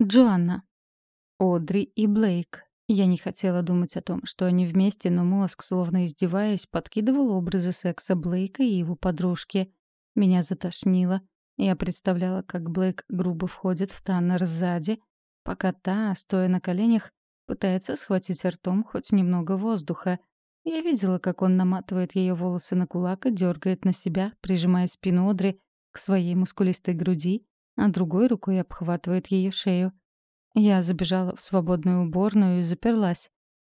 Джоанна. Одри и Блейк. Я не хотела думать о том, что они вместе, но мозг, словно издеваясь, подкидывал образы секса Блейка и его подружки. Меня затошнило. Я представляла, как Блейк грубо входит в Таннер сзади, пока та, стоя на коленях, пытается схватить ртом хоть немного воздуха. Я видела, как он наматывает ее волосы на кулак и дергает на себя, прижимая спину Одри к своей мускулистой груди, а другой рукой обхватывает ее шею. Я забежала в свободную уборную и заперлась.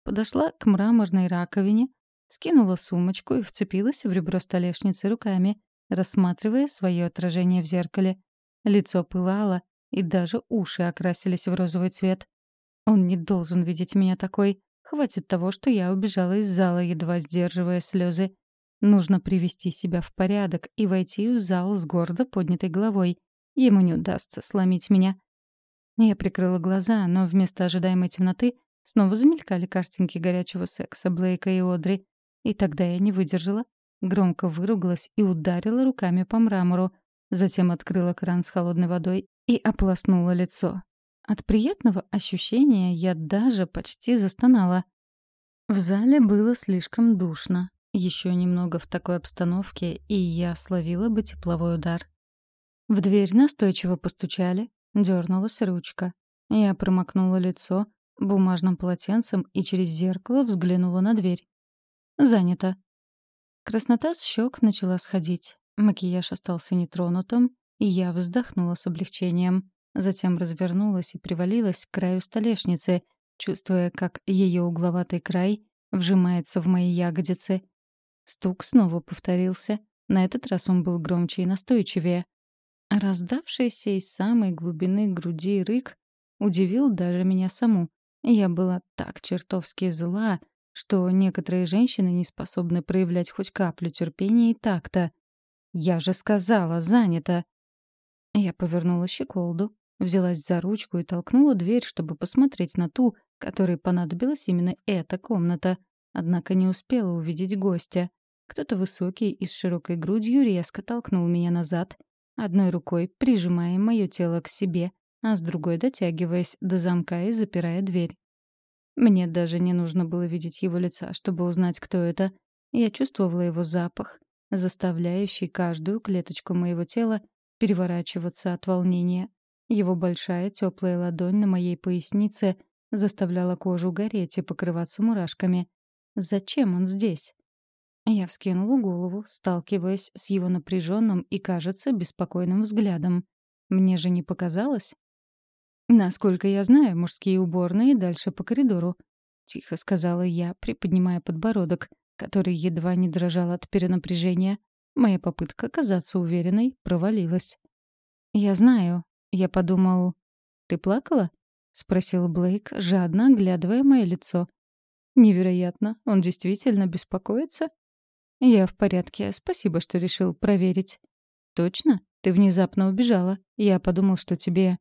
Подошла к мраморной раковине, скинула сумочку и вцепилась в ребро столешницы руками, рассматривая свое отражение в зеркале. Лицо пылало, и даже уши окрасились в розовый цвет. Он не должен видеть меня такой. Хватит того, что я убежала из зала, едва сдерживая слезы. Нужно привести себя в порядок и войти в зал с гордо поднятой головой. Ему не удастся сломить меня. Я прикрыла глаза, но вместо ожидаемой темноты снова замелькали картинки горячего секса Блейка и Одри. И тогда я не выдержала, громко выругалась и ударила руками по мрамору, затем открыла кран с холодной водой и ополоснула лицо. От приятного ощущения я даже почти застонала. В зале было слишком душно. Еще немного в такой обстановке, и я словила бы тепловой удар. В дверь настойчиво постучали, дернулась ручка. Я промокнула лицо бумажным полотенцем и через зеркало взглянула на дверь. Занято. Краснота с щек начала сходить. Макияж остался нетронутым, и я вздохнула с облегчением. Затем развернулась и привалилась к краю столешницы, чувствуя, как ее угловатый край вжимается в мои ягодицы. Стук снова повторился. На этот раз он был громче и настойчивее. Раздавшийся из самой глубины груди рык удивил даже меня саму. Я была так чертовски зла, что некоторые женщины не способны проявлять хоть каплю терпения и такта. «Я же сказала, занято!» Я повернула щеколду, взялась за ручку и толкнула дверь, чтобы посмотреть на ту, которой понадобилась именно эта комната, однако не успела увидеть гостя. Кто-то высокий и с широкой грудью резко толкнул меня назад — одной рукой прижимая мое тело к себе, а с другой дотягиваясь до замка и запирая дверь. Мне даже не нужно было видеть его лица, чтобы узнать, кто это. Я чувствовала его запах, заставляющий каждую клеточку моего тела переворачиваться от волнения. Его большая теплая ладонь на моей пояснице заставляла кожу гореть и покрываться мурашками. Зачем он здесь? Я вскинула голову, сталкиваясь с его напряженным и, кажется, беспокойным взглядом. Мне же не показалось. «Насколько я знаю, мужские уборные дальше по коридору», — тихо сказала я, приподнимая подбородок, который едва не дрожал от перенапряжения. Моя попытка казаться уверенной провалилась. «Я знаю», — я подумал. «Ты плакала?» — спросил Блейк, жадно оглядывая мое лицо. «Невероятно, он действительно беспокоится?» «Я в порядке. Спасибо, что решил проверить». «Точно? Ты внезапно убежала. Я подумал, что тебе...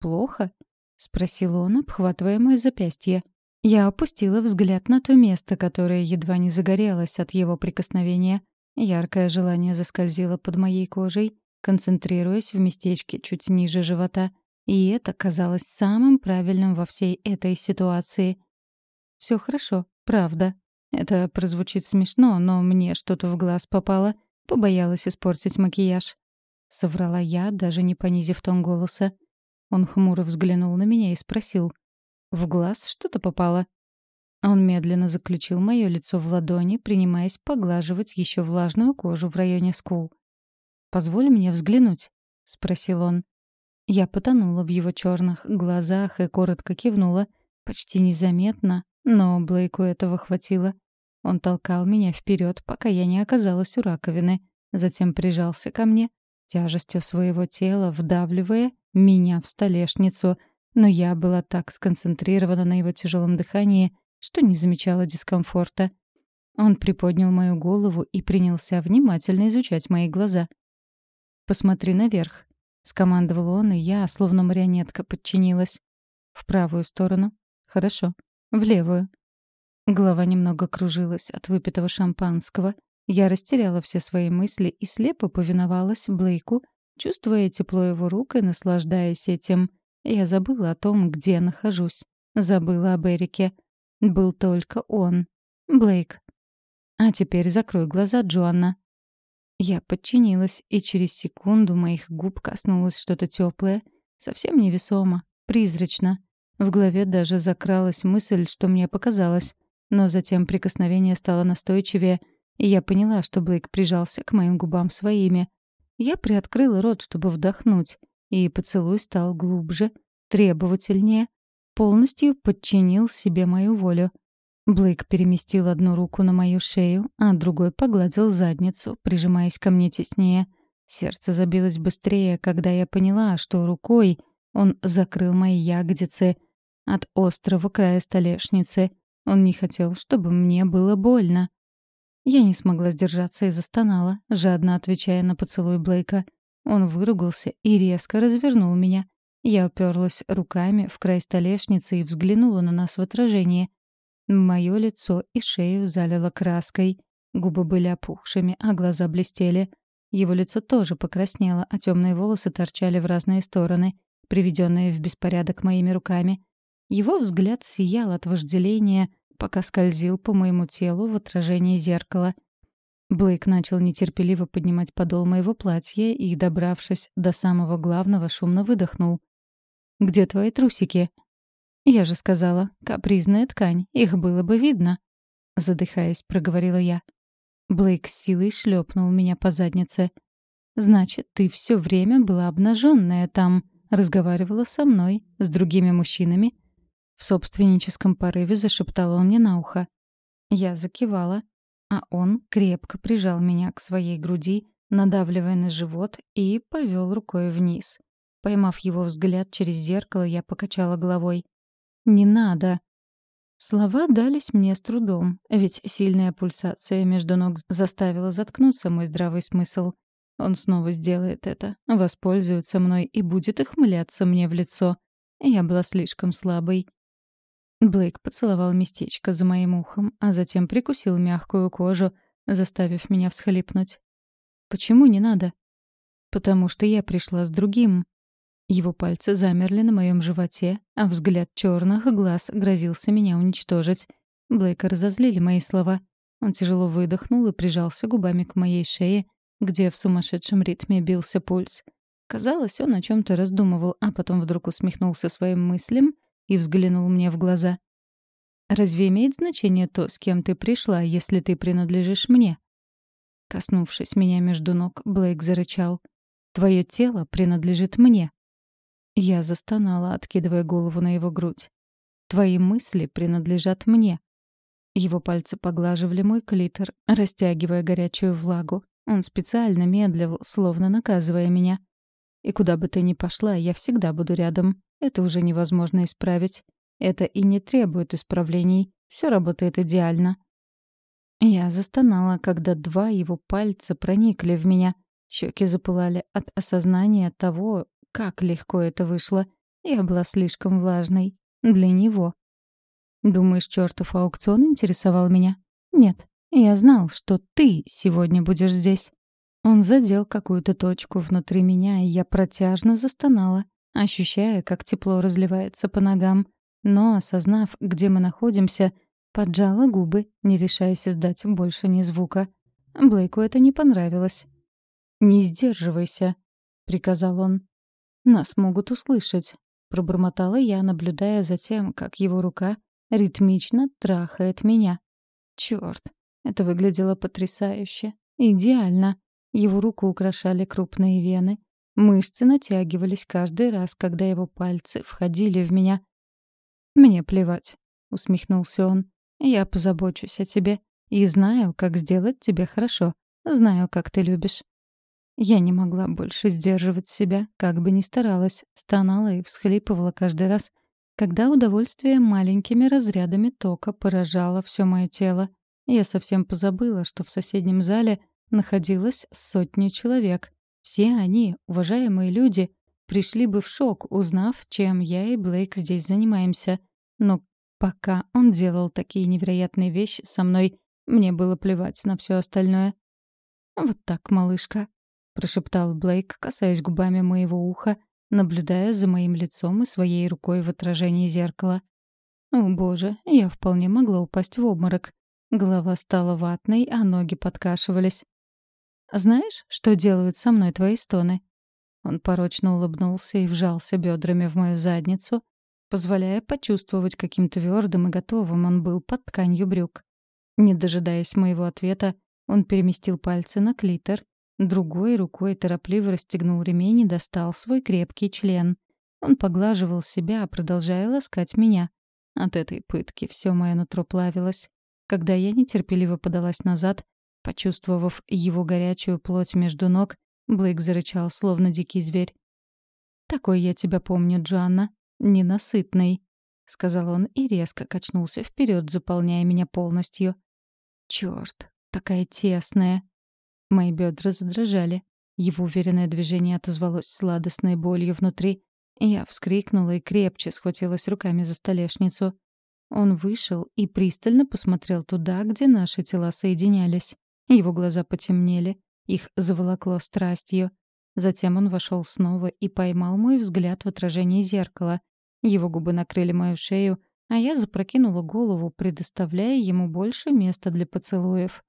плохо?» — спросил он, обхватывая мое запястье. Я опустила взгляд на то место, которое едва не загорелось от его прикосновения. Яркое желание заскользило под моей кожей, концентрируясь в местечке чуть ниже живота. И это казалось самым правильным во всей этой ситуации. Все хорошо, правда», это прозвучит смешно, но мне что-то в глаз попало. Побоялась испортить макияж. Соврала я, даже не понизив тон голоса. Он хмуро взглянул на меня и спросил. «В глаз что-то попало?» Он медленно заключил мое лицо в ладони, принимаясь поглаживать еще влажную кожу в районе скул. «Позволь мне взглянуть», — спросил он. Я потонула в его черных глазах и коротко кивнула, почти незаметно, но Блейку этого хватило. Он толкал меня вперед, пока я не оказалась у раковины, затем прижался ко мне, тяжестью своего тела вдавливая меня в столешницу, но я была так сконцентрирована на его тяжелом дыхании, что не замечала дискомфорта. Он приподнял мою голову и принялся внимательно изучать мои глаза. «Посмотри наверх», — скомандовал он, и я, словно марионетка, подчинилась. «В правую сторону. Хорошо. В левую. Голова немного кружилась от выпитого шампанского. Я растеряла все свои мысли и слепо повиновалась Блейку, чувствуя тепло его рук и наслаждаясь этим. Я забыла о том, где нахожусь. Забыла об Эрике. Был только он. Блейк. А теперь закрой глаза, Джоанна. Я подчинилась, и через секунду моих губ коснулось что-то теплое, совсем невесомо, призрачно. В голове даже закралась мысль, что мне показалось. Но затем прикосновение стало настойчивее, и я поняла, что Блейк прижался к моим губам своими. Я приоткрыла рот, чтобы вдохнуть, и поцелуй стал глубже, требовательнее, полностью подчинил себе мою волю. Блейк переместил одну руку на мою шею, а другой погладил задницу, прижимаясь ко мне теснее. Сердце забилось быстрее, когда я поняла, что рукой он закрыл мои ягодицы от острого края столешницы. Он не хотел, чтобы мне было больно. Я не смогла сдержаться и застонала, жадно отвечая на поцелуй Блейка. Он выругался и резко развернул меня. Я уперлась руками в край столешницы и взглянула на нас в отражении. Мое лицо и шею залило краской. Губы были опухшими, а глаза блестели. Его лицо тоже покраснело, а темные волосы торчали в разные стороны, приведенные в беспорядок моими руками. Его взгляд сиял от вожделения, пока скользил по моему телу в отражении зеркала. Блейк начал нетерпеливо поднимать подол моего платья и, добравшись до самого главного, шумно выдохнул. «Где твои трусики?» «Я же сказала, капризная ткань, их было бы видно», — задыхаясь, проговорила я. Блейк силой шлепнул меня по заднице. «Значит, ты все время была обнаженная там, разговаривала со мной, с другими мужчинами». В собственническом порыве зашептал он мне на ухо. Я закивала, а он крепко прижал меня к своей груди, надавливая на живот, и повел рукой вниз. Поймав его взгляд через зеркало, я покачала головой. «Не надо!» Слова дались мне с трудом, ведь сильная пульсация между ног заставила заткнуться мой здравый смысл. Он снова сделает это, воспользуется мной и будет охмыляться мне в лицо. Я была слишком слабой. Блейк поцеловал местечко за моим ухом, а затем прикусил мягкую кожу, заставив меня всхлипнуть. «Почему не надо?» «Потому что я пришла с другим», его пальцы замерли на моем животе, а взгляд черных глаз грозился меня уничтожить. Блейка разозлили мои слова. Он тяжело выдохнул и прижался губами к моей шее, где в сумасшедшем ритме бился пульс. Казалось, он о чем то раздумывал, а потом вдруг усмехнулся своим мыслям и взглянул мне в глаза. «Разве имеет значение то, с кем ты пришла, если ты принадлежишь мне?» Коснувшись меня между ног, Блейк зарычал. «Твое тело принадлежит мне». Я застонала, откидывая голову на его грудь. «Твои мысли принадлежат мне». Его пальцы поглаживали мой клитор, растягивая горячую влагу. Он специально медлил, словно наказывая меня. «И куда бы ты ни пошла, я всегда буду рядом. Это уже невозможно исправить. Это и не требует исправлений. Все работает идеально». Я застонала, когда два его пальца проникли в меня. Щеки запылали от осознания того, как легко это вышло. Я была слишком влажной. Для него. Думаешь, чертов аукцион интересовал меня? Нет. Я знал, что ты сегодня будешь здесь. Он задел какую-то точку внутри меня, и я протяжно застонала, ощущая, как тепло разливается по ногам. Но, осознав, где мы находимся, поджала губы, не решаясь издать больше ни звука. Блейку это не понравилось. «Не сдерживайся», — приказал он. «Нас могут услышать», — пробормотала я, наблюдая за тем, как его рука ритмично трахает меня. Чёрт, это выглядело потрясающе. Идеально. Его руку украшали крупные вены. Мышцы натягивались каждый раз, когда его пальцы входили в меня. «Мне плевать», — усмехнулся он. «Я позабочусь о тебе и знаю, как сделать тебе хорошо. Знаю, как ты любишь. Я не могла больше сдерживать себя, как бы ни старалась, стонала и всхлипывала каждый раз, когда удовольствие маленькими разрядами тока поражало все мое тело. Я совсем позабыла, что в соседнем зале находилось сотни человек. Все они, уважаемые люди, пришли бы в шок, узнав, чем я и Блейк здесь занимаемся. Но пока он делал такие невероятные вещи со мной, мне было плевать на все остальное. Вот так, малышка прошептал Блейк, касаясь губами моего уха, наблюдая за моим лицом и своей рукой в отражении зеркала. О боже, я вполне могла упасть в обморок. Голова стала ватной, а ноги подкашивались. «Знаешь, что делают со мной твои стоны?» Он порочно улыбнулся и вжался бедрами в мою задницу, позволяя почувствовать, каким твердым и готовым он был под тканью брюк. Не дожидаясь моего ответа, он переместил пальцы на клитор, другой рукой торопливо расстегнул ремень и достал свой крепкий член. Он поглаживал себя, продолжая ласкать меня. От этой пытки все мое нутро плавилось. Когда я нетерпеливо подалась назад, почувствовав его горячую плоть между ног, Блейк зарычал, словно дикий зверь. «Такой я тебя помню, Джоанна ненасытный», — сказал он и резко качнулся вперед, заполняя меня полностью. Черт, такая тесная. Мои бедра задрожали. Его уверенное движение отозвалось сладостной болью внутри. Я вскрикнула и крепче схватилась руками за столешницу. Он вышел и пристально посмотрел туда, где наши тела соединялись. Его глаза потемнели, их заволокло страстью. Затем он вошел снова и поймал мой взгляд в отражении зеркала. Его губы накрыли мою шею, а я запрокинула голову, предоставляя ему больше места для поцелуев.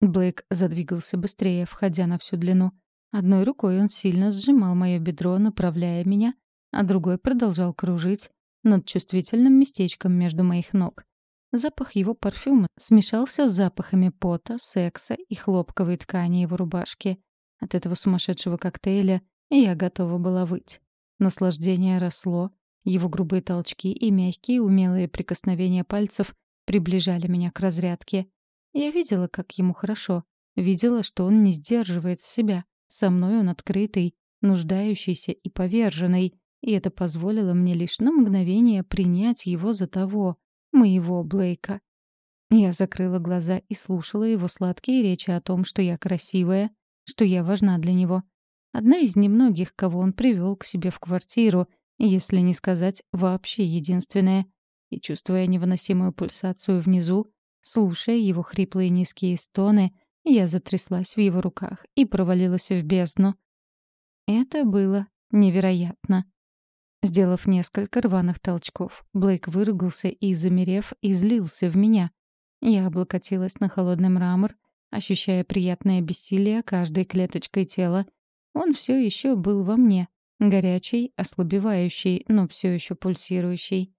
Блейк задвигался быстрее, входя на всю длину. Одной рукой он сильно сжимал мое бедро, направляя меня, а другой продолжал кружить над чувствительным местечком между моих ног. Запах его парфюма смешался с запахами пота, секса и хлопковой ткани его рубашки. От этого сумасшедшего коктейля я готова была выть. Наслаждение росло, его грубые толчки и мягкие умелые прикосновения пальцев приближали меня к разрядке. Я видела, как ему хорошо, видела, что он не сдерживает себя. Со мной он открытый, нуждающийся и поверженный, и это позволило мне лишь на мгновение принять его за того, моего Блейка. Я закрыла глаза и слушала его сладкие речи о том, что я красивая, что я важна для него. Одна из немногих, кого он привел к себе в квартиру, если не сказать вообще единственная. И чувствуя невыносимую пульсацию внизу, слушая его хриплые низкие стоны, я затряслась в его руках и провалилась в бездну. Это было невероятно. Сделав несколько рваных толчков, Блейк выругался и, замерев, излился в меня. Я облокотилась на холодный мрамор, ощущая приятное бессилие каждой клеточкой тела. Он все еще был во мне, горячий, ослабевающий, но все еще пульсирующий.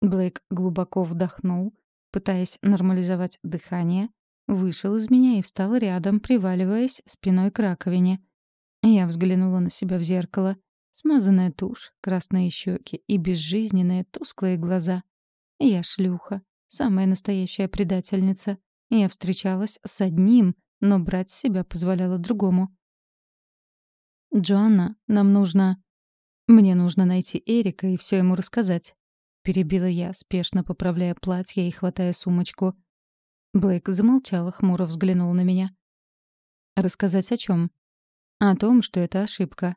Блейк глубоко вдохнул, пытаясь нормализовать дыхание, вышел из меня и встал рядом, приваливаясь спиной к раковине. Я взглянула на себя в зеркало — Смазанная тушь, красные щеки и безжизненные тусклые глаза. Я шлюха, самая настоящая предательница. Я встречалась с одним, но брать себя позволяла другому. «Джоанна, нам нужно...» «Мне нужно найти Эрика и все ему рассказать», — перебила я, спешно поправляя платье и хватая сумочку. Блейк замолчал, хмуро взглянул на меня. «Рассказать о чем? «О том, что это ошибка.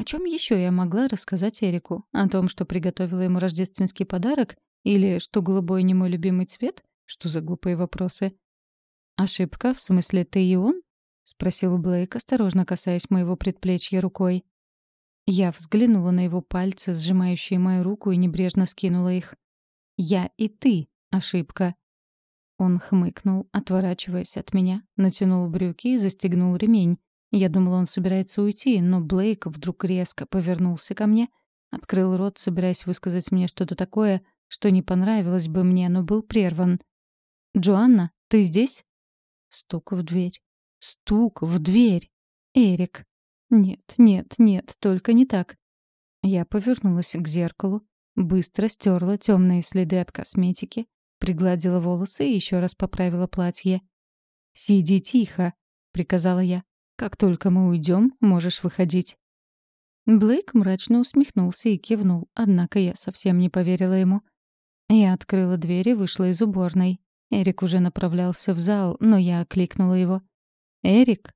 О чем еще я могла рассказать Эрику? О том, что приготовила ему рождественский подарок? Или что голубой не мой любимый цвет? Что за глупые вопросы? «Ошибка? В смысле, ты и он?» — спросил Блейк, осторожно касаясь моего предплечья рукой. Я взглянула на его пальцы, сжимающие мою руку, и небрежно скинула их. «Я и ты. Ошибка». Он хмыкнул, отворачиваясь от меня, натянул брюки и застегнул ремень, я думала, он собирается уйти, но Блейк вдруг резко повернулся ко мне, открыл рот, собираясь высказать мне что-то такое, что не понравилось бы мне, но был прерван. «Джоанна, ты здесь?» Стук в дверь. Стук в дверь. Эрик. Нет, нет, нет, только не так. Я повернулась к зеркалу, быстро стерла темные следы от косметики, пригладила волосы и еще раз поправила платье. «Сиди тихо», — приказала я. Как только мы уйдем, можешь выходить». Блейк мрачно усмехнулся и кивнул, однако я совсем не поверила ему. Я открыла дверь и вышла из уборной. Эрик уже направлялся в зал, но я окликнула его. «Эрик?»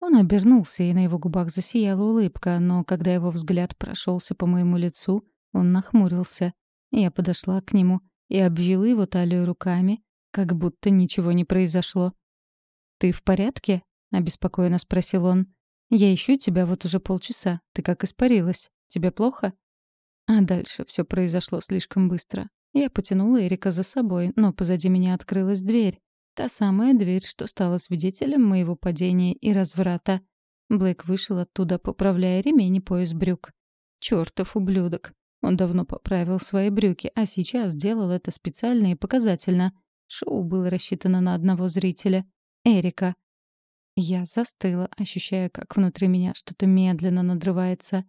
Он обернулся, и на его губах засияла улыбка, но когда его взгляд прошелся по моему лицу, он нахмурился. Я подошла к нему и обвила его талию руками, как будто ничего не произошло. «Ты в порядке?» — обеспокоенно спросил он. Я ищу тебя вот уже полчаса. Ты как испарилась. Тебе плохо?» А дальше все произошло слишком быстро. Я потянула Эрика за собой, но позади меня открылась дверь. Та самая дверь, что стала свидетелем моего падения и разврата. Блэк вышел оттуда, поправляя ремень и пояс брюк. Чёртов ублюдок. Он давно поправил свои брюки, а сейчас делал это специально и показательно. Шоу было рассчитано на одного зрителя — Эрика. Я застыла, ощущая, как внутри меня что-то медленно надрывается.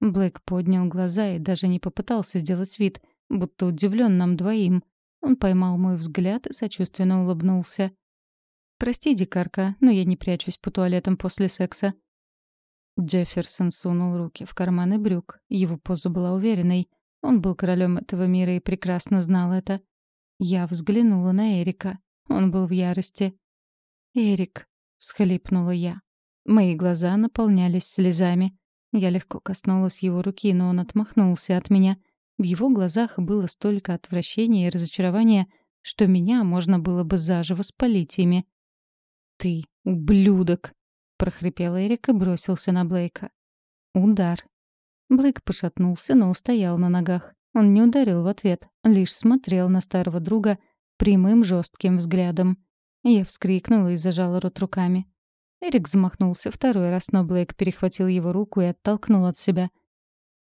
Блэк поднял глаза и даже не попытался сделать вид, будто удивлен нам двоим. Он поймал мой взгляд и сочувственно улыбнулся. «Прости, дикарка, но я не прячусь по туалетам после секса». Джефферсон сунул руки в карманы брюк. Его поза была уверенной. Он был королем этого мира и прекрасно знал это. Я взглянула на Эрика. Он был в ярости. «Эрик», — всхлипнула я. Мои глаза наполнялись слезами. Я легко коснулась его руки, но он отмахнулся от меня. В его глазах было столько отвращения и разочарования, что меня можно было бы заживо спалить ими. «Ты ублюдок!» — прохрипел Эрик и бросился на Блейка. Удар. Блейк пошатнулся, но устоял на ногах. Он не ударил в ответ, лишь смотрел на старого друга прямым жестким взглядом. Я вскрикнула и зажала рот руками. Эрик замахнулся второй раз, но Блейк перехватил его руку и оттолкнул от себя.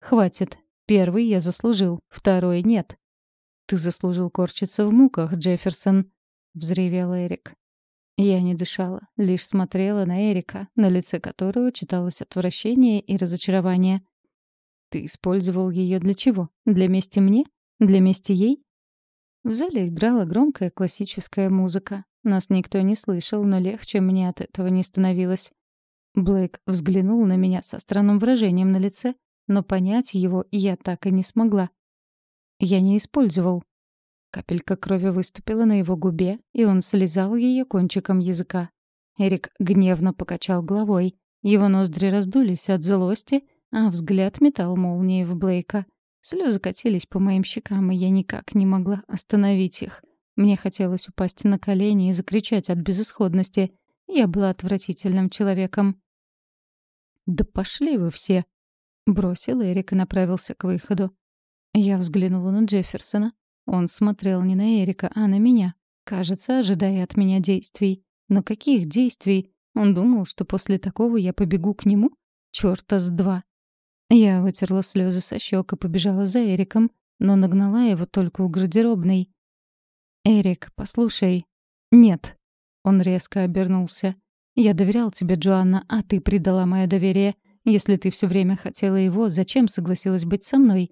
«Хватит. Первый я заслужил, второй нет». «Ты заслужил корчиться в муках, Джефферсон», — взревел Эрик. Я не дышала, лишь смотрела на Эрика, на лице которого читалось отвращение и разочарование. «Ты использовал ее для чего? Для мести мне? Для мести ей?» В зале играла громкая классическая музыка. Нас никто не слышал, но легче мне от этого не становилось. Блейк взглянул на меня со странным выражением на лице, но понять его я так и не смогла. Я не использовал. Капелька крови выступила на его губе, и он слезал ее кончиком языка. Эрик гневно покачал головой. Его ноздри раздулись от злости, а взгляд метал молнией в Блейка. Слезы катились по моим щекам, и я никак не могла остановить их. Мне хотелось упасть на колени и закричать от безысходности. Я была отвратительным человеком. «Да пошли вы все!» — бросил Эрик и направился к выходу. Я взглянула на Джефферсона. Он смотрел не на Эрика, а на меня, кажется, ожидая от меня действий. Но каких действий? Он думал, что после такого я побегу к нему? Чёрта с два. Я вытерла слезы со щек и побежала за Эриком, но нагнала его только у гардеробной. «Эрик, послушай». «Нет». Он резко обернулся. «Я доверял тебе, Джоанна, а ты предала мое доверие. Если ты все время хотела его, зачем согласилась быть со мной?»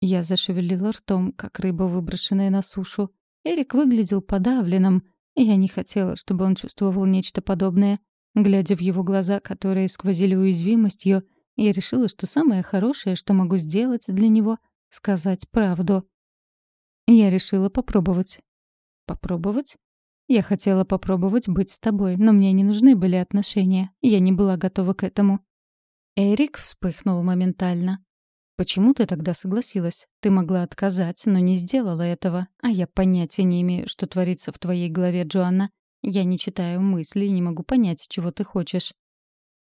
Я зашевелила ртом, как рыба, выброшенная на сушу. Эрик выглядел подавленным. Я не хотела, чтобы он чувствовал нечто подобное. Глядя в его глаза, которые сквозили уязвимостью, я решила, что самое хорошее, что могу сделать для него — сказать правду. Я решила попробовать. Попробовать? Я хотела попробовать быть с тобой, но мне не нужны были отношения. Я не была готова к этому. Эрик вспыхнул моментально. «Почему ты тогда согласилась? Ты могла отказать, но не сделала этого. А я понятия не имею, что творится в твоей голове, Джоанна. Я не читаю мысли и не могу понять, чего ты хочешь».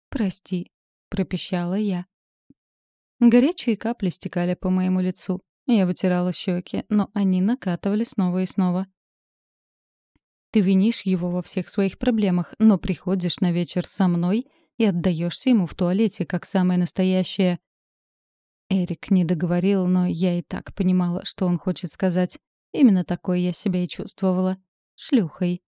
«Прости», — пропищала я. Горячие капли стекали по моему лицу. Я вытирала щеки, но они накатывали снова и снова. Ты винишь его во всех своих проблемах, но приходишь на вечер со мной и отдаешься ему в туалете, как самое настоящее. Эрик не договорил, но я и так понимала, что он хочет сказать. Именно такой я себя и чувствовала. Шлюхой.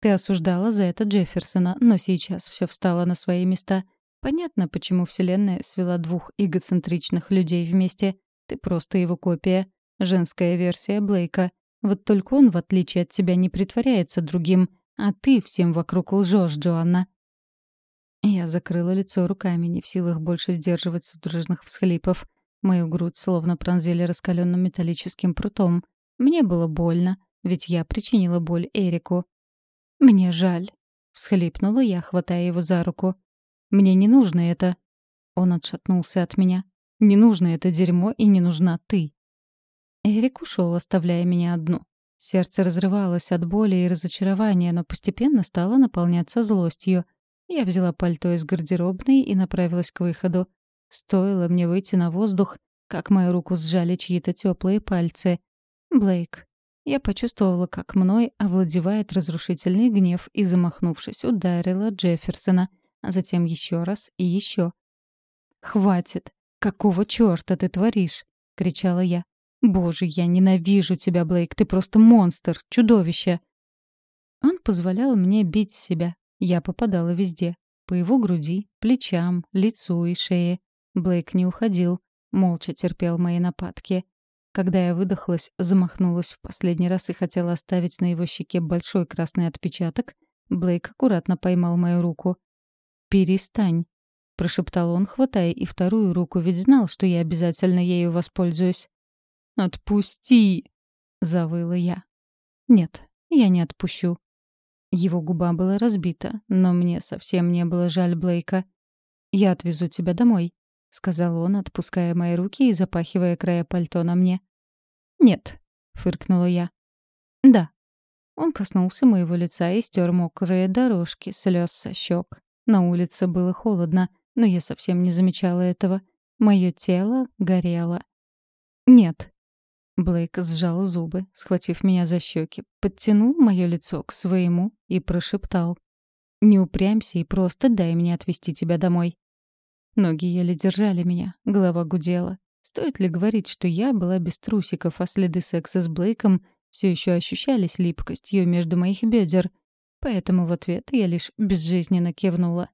Ты осуждала за это Джефферсона, но сейчас все встало на свои места. Понятно, почему Вселенная свела двух эгоцентричных людей вместе. Ты просто его копия. Женская версия Блейка. Вот только он, в отличие от тебя, не притворяется другим. А ты всем вокруг лжешь, Джоанна. Я закрыла лицо руками, не в силах больше сдерживать судорожных всхлипов. Мою грудь словно пронзили раскаленным металлическим прутом. Мне было больно, ведь я причинила боль Эрику. «Мне жаль», — всхлипнула я, хватая его за руку. «Мне не нужно это». Он отшатнулся от меня. Не нужно это дерьмо и не нужна ты. Эрик ушел, оставляя меня одну. Сердце разрывалось от боли и разочарования, но постепенно стало наполняться злостью. Я взяла пальто из гардеробной и направилась к выходу. Стоило мне выйти на воздух, как мою руку сжали чьи-то теплые пальцы. Блейк. Я почувствовала, как мной овладевает разрушительный гнев и, замахнувшись, ударила Джефферсона, а затем еще раз и еще. «Хватит! Какого черта ты творишь?» — кричала я. «Боже, я ненавижу тебя, Блейк, ты просто монстр, чудовище!» Он позволял мне бить себя. Я попадала везде. По его груди, плечам, лицу и шее. Блейк не уходил, молча терпел мои нападки. Когда я выдохлась, замахнулась в последний раз и хотела оставить на его щеке большой красный отпечаток, Блейк аккуратно поймал мою руку. «Перестань», — прошептал он, хватая и вторую руку, ведь знал, что я обязательно ею воспользуюсь. «Отпусти!» — завыла я. «Нет, я не отпущу». Его губа была разбита, но мне совсем не было жаль Блейка. «Я отвезу тебя домой», — сказал он, отпуская мои руки и запахивая края пальто на мне. «Нет», — фыркнула я. «Да». Он коснулся моего лица и стер мокрые дорожки слез со щек. На улице было холодно, но я совсем не замечала этого. Мое тело горело. «Нет», Блейк сжал зубы, схватив меня за щеки, подтянул мое лицо к своему и прошептал. «Не упрямься и просто дай мне отвезти тебя домой». Ноги еле держали меня, голова гудела. Стоит ли говорить, что я была без трусиков, а следы секса с Блейком все еще ощущались липкостью между моих бедер? Поэтому в ответ я лишь безжизненно кивнула.